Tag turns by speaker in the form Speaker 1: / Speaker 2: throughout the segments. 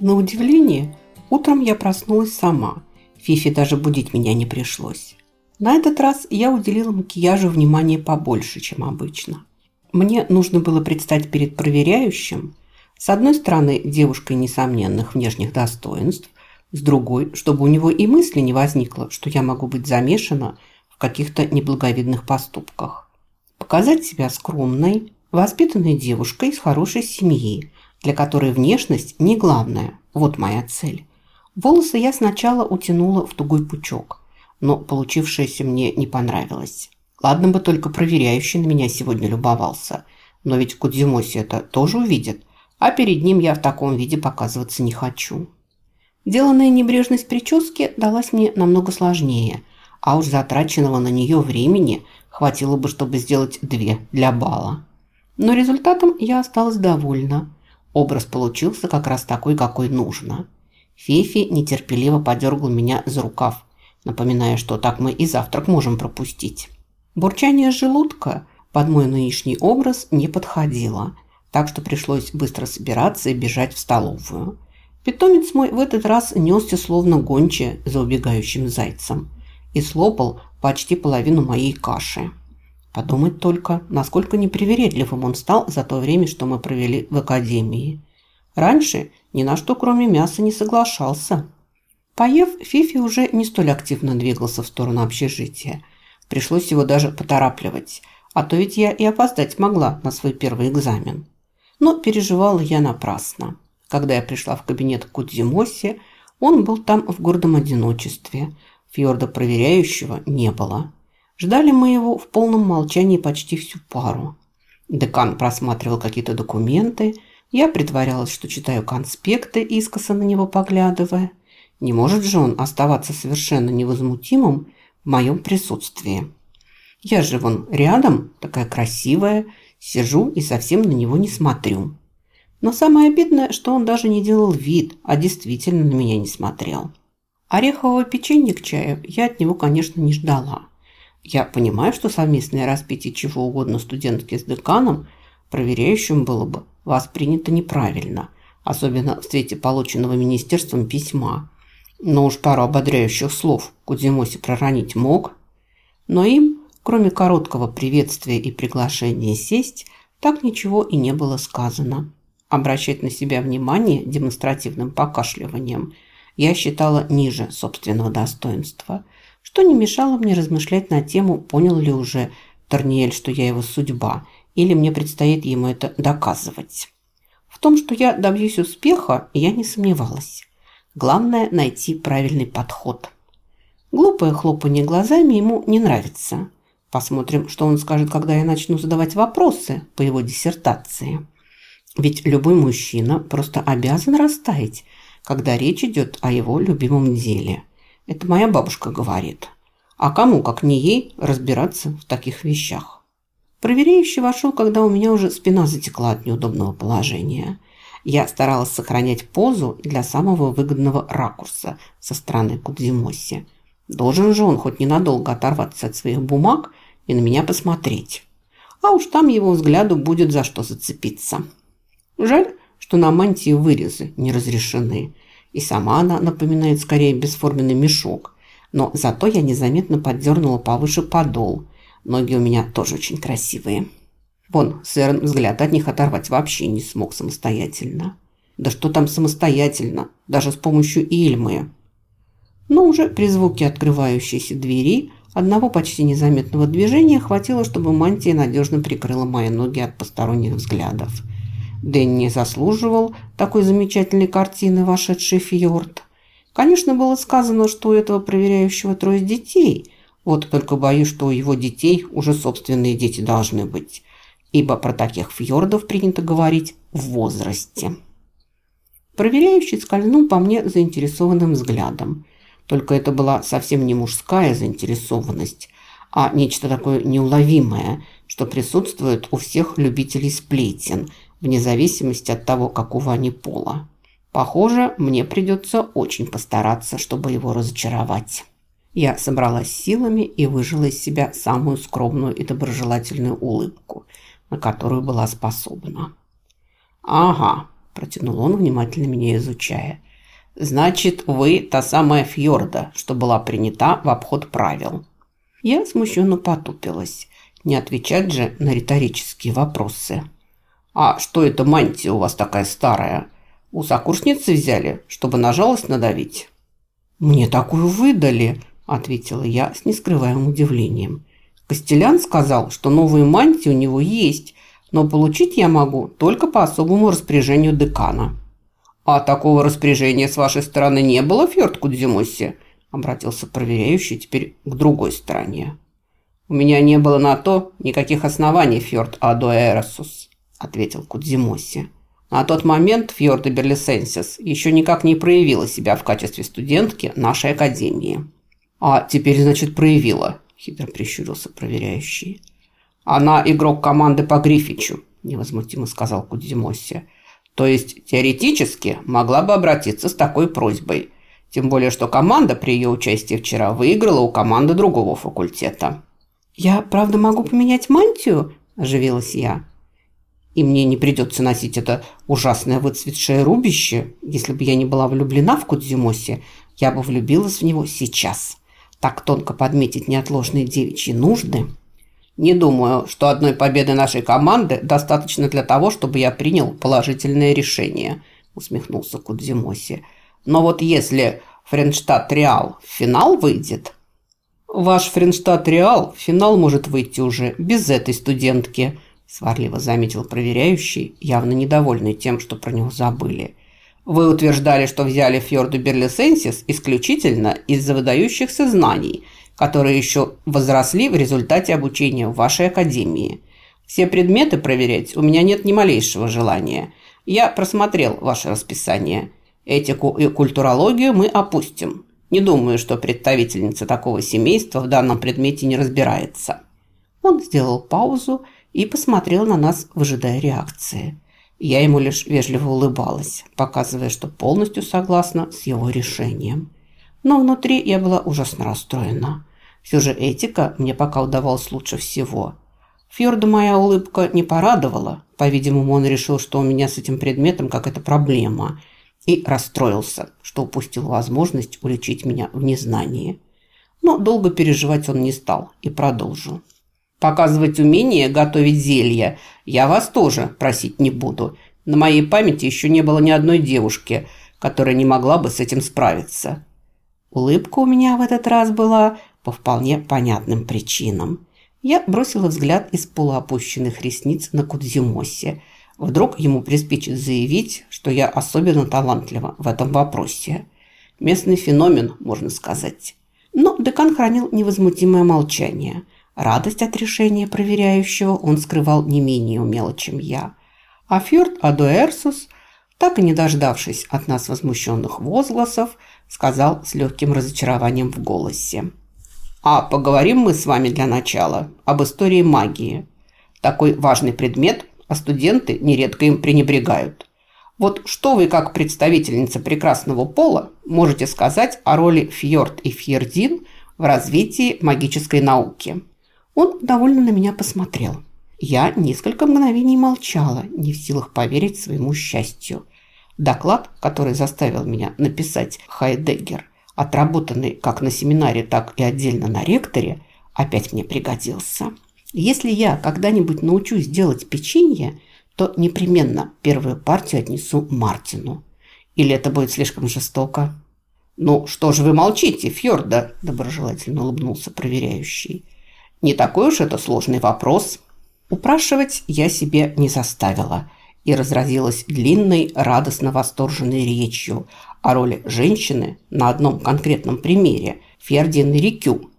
Speaker 1: На удивление, утром я проснулась сама. Фифи даже будить меня не пришлось. На этот раз я уделила макияжу внимание побольше, чем обычно. Мне нужно было предстать перед проверяющим, с одной стороны, девушкой несомненных внешних достоинств, с другой, чтобы у него и мысли не возникло, что я могу быть замешана в каких-то неблаговидных поступках. Показать себя скромной, воспитанной девушкой из хорошей семьи, для которой внешность не главное. Вот моя цель. Волосы я сначала утянула в тугой пучок, но получившееся мне не понравилось. Ладно бы только проверяющий на меня сегодня любовался, но ведь Кудзимоси это тоже увидит, а перед ним я в таком виде показываться не хочу. Деланная небрежность прически далась мне намного сложнее, а уж затраченного на нее времени хватило бы, чтобы сделать две для бала. Но результатом я осталась довольна. Образ получился как раз такой, какой нужно. Фефи нетерпеливо подергал меня за рукав, напоминая, что так мы и завтрак можем пропустить. Бурчание желудка под мой нынешний образ не подходило, так что пришлось быстро собираться и бежать в столовую. Питомец мой в этот раз несся словно гонче за убегающим зайцем и слопал почти половину моей каши. Подумать только, насколько непривередливым он стал за то время, что мы провели в академии. Раньше ни на что, кроме мяса, не соглашался. Поев, Фифи уже не столь активно двигался в сторону общежития. Пришлось его даже поторапливать, а то ведь я и опоздать могла на свой первый экзамен. Но переживала я напрасно. Когда я пришла в кабинет Кудзимоси, он был там в гордом одиночестве. Фьорда проверяющего не было. Ждали мы его в полном молчании почти всю пару. Декан просматривал какие-то документы. Я притворялась, что читаю конспекты, искоса на него поглядывая. Не может же он оставаться совершенно невозмутимым в моем присутствии. Я же вон рядом, такая красивая, сижу и совсем на него не смотрю. Но самое обидное, что он даже не делал вид, а действительно на меня не смотрел. Орехового печенья к чаю я от него, конечно, не ждала. Я понимаю, что совместное распитие чего угодно студентки с деканом проверяющим было бы воспринято неправильно, особенно в свете полученного министерством письма. Но уж пару ободряющих слов Кудзимоси проронить мог. Но им, кроме короткого приветствия и приглашения сесть, так ничего и не было сказано. Обращать на себя внимание демонстративным покашливанием я считала ниже собственного достоинства – что не мешало мне размышлять на тему, понял ли уже Торниэль, что я его судьба, или мне предстоит ему это доказывать. В том, что я добьюсь успеха, я не сомневалась. Главное – найти правильный подход. Глупое хлопанье глазами ему не нравится. Посмотрим, что он скажет, когда я начну задавать вопросы по его диссертации. Ведь любой мужчина просто обязан растаять, когда речь идет о его любимом деле – это моя бабушка говорит. А кому, как не ей, разбираться в таких вещах? Проверяющий вошел, когда у меня уже спина затекла от неудобного положения. Я старалась сохранять позу для самого выгодного ракурса со стороны Кудзимоси. Должен же он хоть ненадолго оторваться от своих бумаг и на меня посмотреть. А уж там его взгляду будет за что зацепиться. Жаль, что на мантии вырезы не разрешены – и сама она напоминает скорее бесформенный мешок. Но зато я незаметно поддернула повыше подол. Ноги у меня тоже очень красивые. Вон, Сэрн взгляд от них оторвать вообще не смог самостоятельно. Да что там самостоятельно, даже с помощью Ильмы. Но уже при звуке открывающейся двери одного почти незаметного движения хватило, чтобы мантия надежно прикрыла мои ноги от посторонних взглядов. Дэнни заслуживал такой замечательной картины «Вошедший фьорд». Конечно, было сказано, что у этого проверяющего трое детей. Вот только боюсь, что у его детей уже собственные дети должны быть. Ибо про таких фьордов принято говорить в возрасте. Проверяющий скользнул по мне заинтересованным взглядом. Только это была совсем не мужская заинтересованность, а нечто такое неуловимое, что присутствует у всех любителей сплетен – вне зависимости от того, какого они пола. Похоже, мне придется очень постараться, чтобы его разочаровать. Я собралась силами и выжила из себя самую скромную и доброжелательную улыбку, на которую была способна. «Ага, – протянул он, внимательно меня изучая. «Значит, вы та самая Фьорда, что была принята в обход правил». Я смущенно потупилась. Не отвечать же на риторические вопросы. «А что это мантия у вас такая старая? У сокурсницы взяли, чтобы на жалость надавить?» «Мне такую выдали», – ответила я с нескрываемым удивлением. Костелян сказал, что новые мантии у него есть, но получить я могу только по особому распоряжению декана. «А такого распоряжения с вашей стороны не было, Фьорд Кудзимоси?» – обратился проверяющий теперь к другой стороне. «У меня не было на то никаких оснований, Фьорд Адуэросус», – ответил Кудзимоси. На тот момент Фьорда Берлисенсис еще никак не проявила себя в качестве студентки нашей академии. «А теперь, значит, проявила», – хитро прищурился проверяющий. «Она игрок команды по Грифичу», – невозмутимо сказал Кудзимоси. «То есть, теоретически, могла бы обратиться с такой просьбой. Тем более, что команда при ее участии вчера выиграла у команды другого факультета».
Speaker 2: «Я, правда, могу поменять мантию?» – оживилась я.
Speaker 1: «И мне не придется носить это ужасное выцветшее рубище. Если бы я не была влюблена в Кудзимоси, я бы влюбилась в него сейчас. Так тонко подметить неотложные девичьи нужды». Не думаю, что одной победы нашей команды достаточно для того, чтобы я принял положительное решение, усмехнулся Кудзимоси. Но вот если Френштадт Реал в финал выйдет... Ваш Френштадт Реал в финал может выйти уже без этой студентки, сварливо заметил проверяющий, явно недовольный тем, что про него забыли. Вы утверждали, что взяли Фьорду Берлисенсис исключительно из-за выдающихся знаний – которые еще возросли в результате обучения в вашей академии. Все предметы проверять у меня нет ни малейшего желания. Я просмотрел ваше расписание. Этику и культурологию мы опустим. Не думаю, что представительница такого семейства в данном предмете не разбирается». Он сделал паузу и посмотрел на нас, выжидая реакции. Я ему лишь вежливо улыбалась, показывая, что полностью согласна с его решением. Но внутри я была ужасно расстроена. Все же этика мне пока удавалась лучше всего. Фьорда моя улыбка не порадовала. По-видимому, он решил, что у меня с этим предметом какая-то проблема. И расстроился, что упустил возможность уличить меня в незнании. Но долго переживать он не стал и продолжил. «Показывать умение готовить зелья я вас тоже просить не буду. На моей памяти еще не было ни одной девушки, которая не могла бы с этим справиться». Улыбка у меня в этот раз была по вполне понятным причинам. Я бросила взгляд из полуопущенных ресниц на Кудзимоси. Вдруг ему приспичит заявить, что я особенно талантлива в этом вопросе. Местный феномен, можно сказать. Но декан хранил невозмутимое молчание. Радость от решения проверяющего он скрывал не менее умело, чем я. А Фьорд Адуэрсус, так и не дождавшись от нас возмущенных возгласов, сказал с легким разочарованием в голосе. А поговорим мы с вами для начала об истории магии. Такой важный предмет, а студенты нередко им пренебрегают. Вот что вы, как представительница прекрасного пола, можете сказать о роли Фьорд и Фьердин в развитии магической науки? Он довольно на меня посмотрел. Я несколько мгновений молчала, не в силах поверить своему счастью. Доклад, который заставил меня написать Хайдеггер, отработанный как на семинаре, так и отдельно на ректоре, опять мне пригодился. Если я когда-нибудь научусь делать печенье, то непременно первую партию отнесу Мартину. Или это будет слишком жестоко? «Ну, что же вы молчите, Фьорда?» – доброжелательно улыбнулся проверяющий. «Не такой уж это сложный вопрос». Упрашивать я себе не заставила и разразилась длинной, радостно восторженной речью о роли женщины на одном конкретном примере – Фердин Рикю.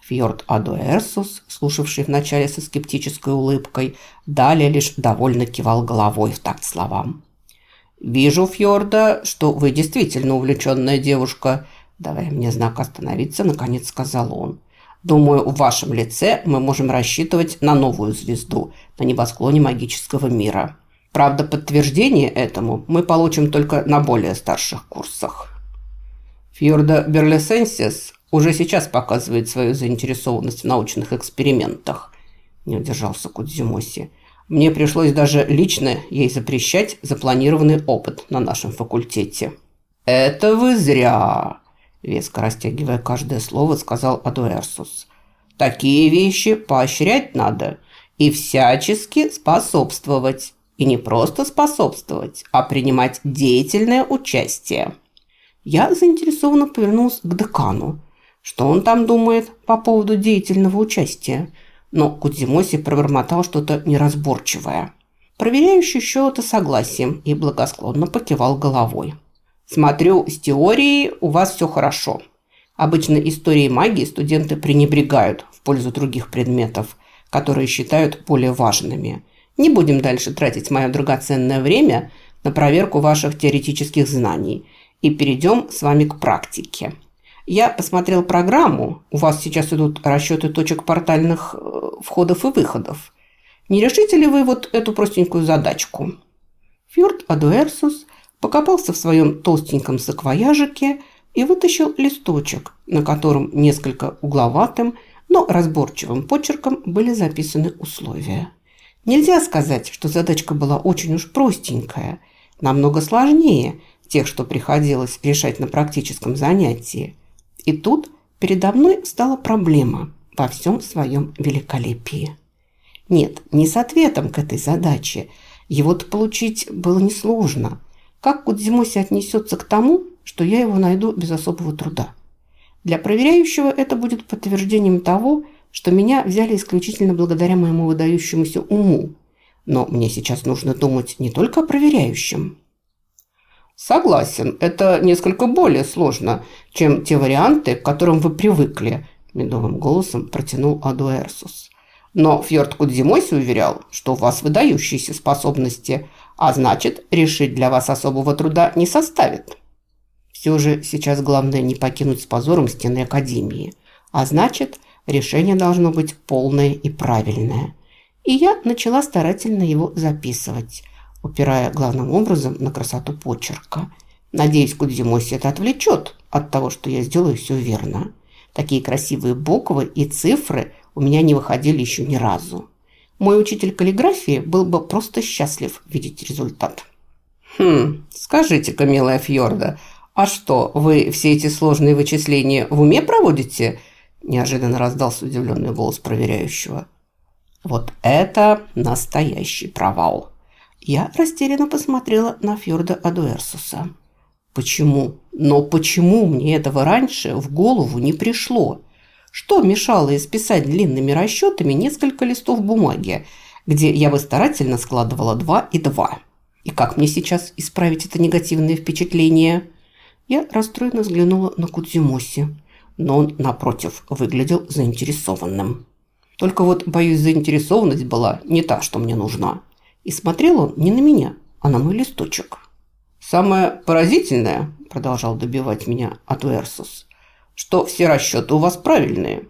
Speaker 1: Фьорд Адуэрсус, слушавший вначале со скептической улыбкой, далее лишь довольно кивал головой в такт словам. «Вижу, Фьорда, что вы действительно увлеченная девушка», давая мне знак остановиться, наконец сказал он. «Думаю, в вашем лице мы можем рассчитывать на новую звезду на небосклоне магического мира». Правда, подтверждение этому мы получим только на более старших курсах. Фьорда Берлесенсис уже сейчас показывает свою заинтересованность в научных экспериментах, не удержался Кудзимоси. Мне пришлось даже лично ей запрещать запланированный опыт на нашем факультете. «Это вы зря!» – веско растягивая каждое слово, сказал Адуэрсус. «Такие вещи поощрять надо и всячески способствовать. И не просто способствовать, а принимать деятельное участие». Я заинтересованно повернулся к декану. Что он там думает по поводу деятельного участия? Но Кудзимоси пробормотал что-то неразборчивое. Проверяющий счел это согласием и благосклонно покивал головой. «Смотрю, с теорией у вас все хорошо. Обычно историей магии студенты пренебрегают в пользу других предметов, которые считают более важными. Не будем дальше тратить мое драгоценное время на проверку ваших теоретических знаний и перейдем с вами к практике». Я посмотрел программу. У вас сейчас идут расчеты точек портальных э, входов и выходов. Не решите ли вы вот эту простенькую задачку? Фьорд Адуэрсус покопался в своем толстеньком саквояжике и вытащил листочек, на котором несколько угловатым, но разборчивым почерком были записаны условия. Нельзя сказать, что задачка была очень уж простенькая, намного сложнее тех, что приходилось решать на практическом занятии. И тут передо мной стала проблема во всем своем великолепии. Нет, не с ответом к этой задаче. Его-то получить было несложно. Как Кудзимоси отнесется к тому, что я его найду без особого труда? Для проверяющего это будет подтверждением того, что меня взяли исключительно благодаря моему выдающемуся уму. Но мне сейчас нужно думать не только о проверяющем. «Согласен, это несколько более сложно, чем те варианты, к которым вы привыкли», – медовым голосом протянул Адуэрсус. «Но Фьорд Кудзимоси уверял, что у вас выдающиеся способности, а значит, решить для вас особого труда не составит». Все же сейчас главное не покинуть с позором стены Академии, а значит, решение должно быть полное и правильное. И я начала старательно его записывать – упирая главным образом на красоту почерка. Надеюсь, Кудзимоси это отвлечет от того, что я сделаю все верно. Такие красивые буквы и цифры у меня не выходили еще ни разу. Мой учитель каллиграфии был бы просто счастлив видеть результат. «Хм, скажите-ка, милая Фьорда, а что, вы все эти сложные вычисления в уме проводите?» Неожиданно раздался удивленный голос проверяющего. «Вот это настоящий провал!» Я растерянно посмотрела на Фьорда Адуэрсуса. Почему? Но почему мне этого раньше в голову не пришло? Что мешало исписать длинными расчетами несколько листов бумаги, где я бы старательно складывала два и два? И как мне сейчас исправить это негативное впечатление? Я расстроенно взглянула на Кудзимоси, но он, напротив, выглядел заинтересованным. Только вот, боюсь, заинтересованность была не та, что мне нужна. И смотрел он не на меня, а на мой листочек. «Самое поразительное», – продолжал добивать меня Атуэрсус, – «что все расчеты у вас правильные.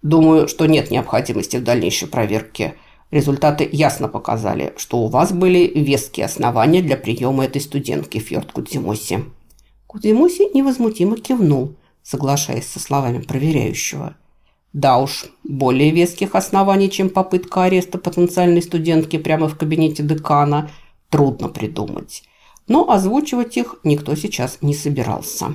Speaker 1: Думаю, что нет необходимости в дальнейшей проверке. Результаты ясно показали, что у вас были веские основания для приема этой студентки Фьорд Кудзимоси». Кудзимоси невозмутимо кивнул, соглашаясь со словами проверяющего. Да уж, более веских оснований, чем попытка ареста потенциальной студентки прямо в кабинете декана, трудно придумать. Но озвучивать их никто сейчас не собирался.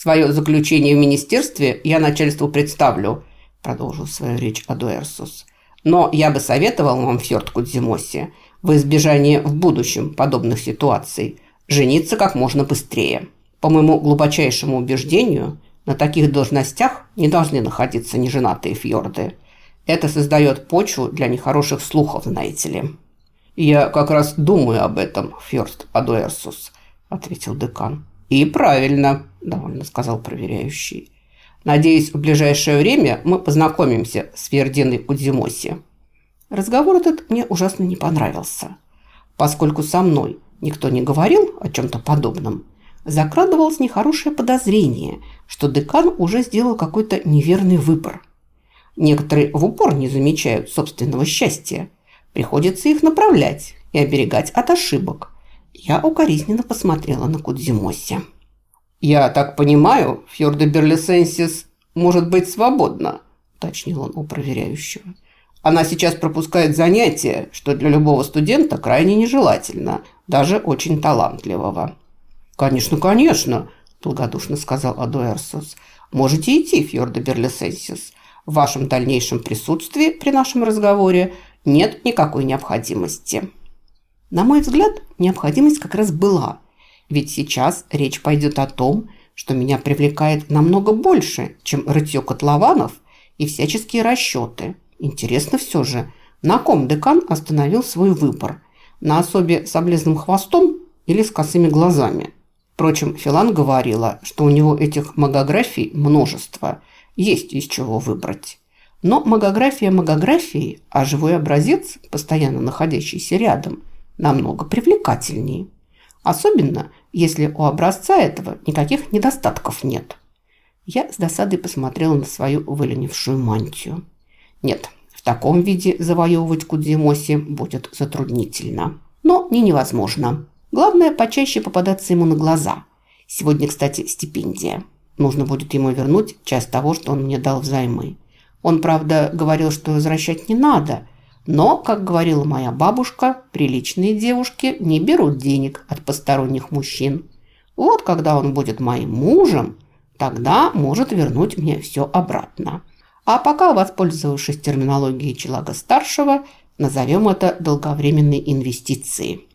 Speaker 1: «Свое заключение в министерстве я начальству представлю», продолжил свою речь Адуэрсус. «Но я бы советовал вам, Фьорд Кудзимоси, в избежание в будущем подобных ситуаций, жениться как можно быстрее. По моему глубочайшему убеждению – на таких должностях не должны находиться неженатые фьорды. Это создает почву для нехороших слухов, знаете ли. «Я как раз думаю об этом, Фьорст Адуэрсус», – ответил декан. «И правильно», – довольно сказал проверяющий. «Надеюсь, в ближайшее время мы познакомимся с Фердиной Кудзимоси». Разговор этот мне ужасно не понравился. Поскольку со мной никто не говорил о чем-то подобном, закрадывалось нехорошее подозрение – что декан уже сделал какой-то неверный выбор. Некоторые в упор не замечают собственного счастья. Приходится их направлять и оберегать от ошибок. Я укоризненно посмотрела на Кудзимоси. «Я так понимаю, Фьорда Берлисенсис может быть свободна», уточнил он у проверяющего. Она сейчас пропускает занятия, что для любого студента крайне нежелательно, даже очень талантливого». «Конечно, конечно», – благодушно сказал Адуэрсус. «Можете идти, Фьорда Берлисенсис. В вашем дальнейшем присутствии при нашем разговоре нет никакой необходимости». На мой взгляд, необходимость как раз была. Ведь сейчас речь пойдет о том, что меня привлекает намного больше, чем рытье котлованов и всяческие расчеты. Интересно все же, на ком декан остановил свой выбор? На особе с облезным хвостом или с косыми глазами? Впрочем, Филан говорила, что у него этих магографий множество, есть из чего выбрать. Но магография магографии, а живой образец, постоянно находящийся рядом, намного привлекательнее. Особенно, если у образца этого никаких недостатков нет. Я с досадой посмотрела на свою выленившую мантию. Нет, в таком виде завоевывать Кудзимоси будет затруднительно. Но не невозможно. Главное, почаще попадаться ему на глаза. Сегодня, кстати, стипендия. Нужно будет ему вернуть часть того, что он мне дал взаймы. Он, правда, говорил, что возвращать не надо – но, как говорила моя бабушка, приличные девушки не берут денег от посторонних мужчин. Вот когда он будет моим мужем, тогда может вернуть мне все обратно. А пока, воспользовавшись терминологией Челага-старшего, назовем это долговременной инвестицией.